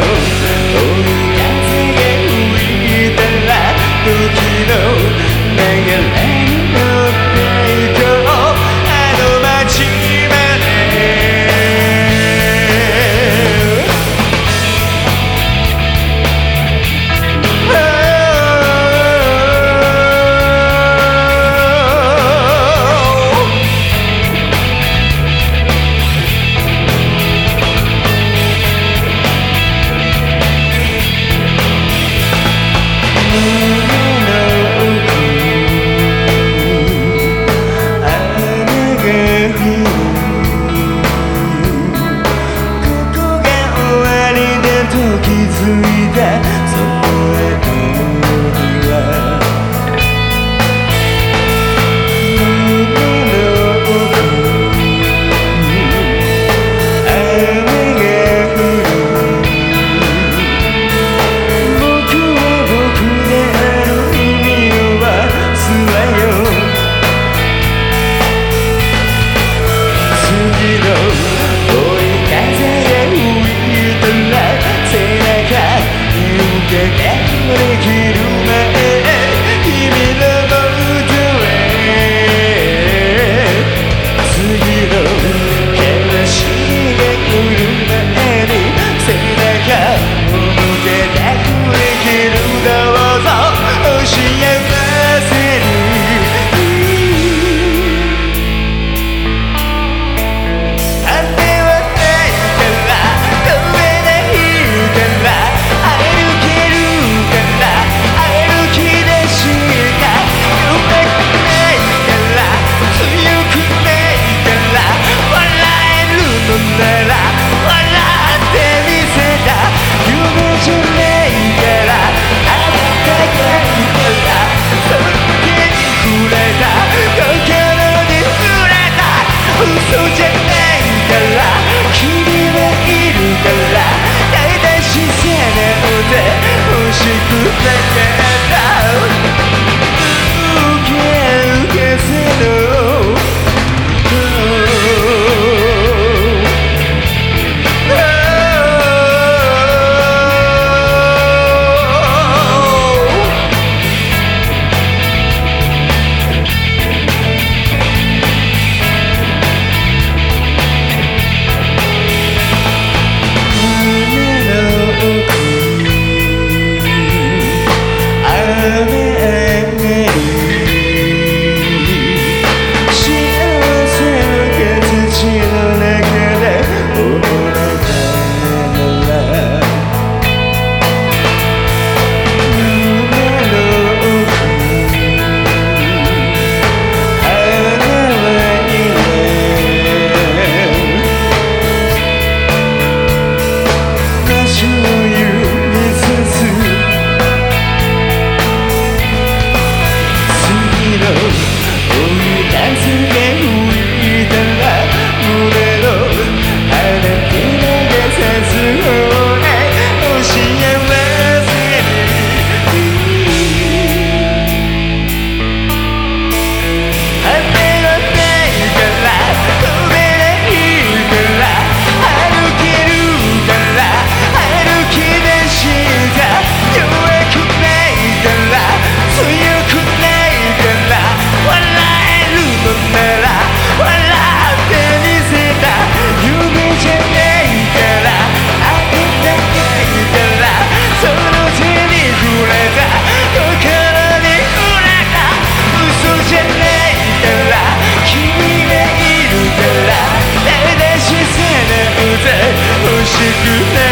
Oh. く願るね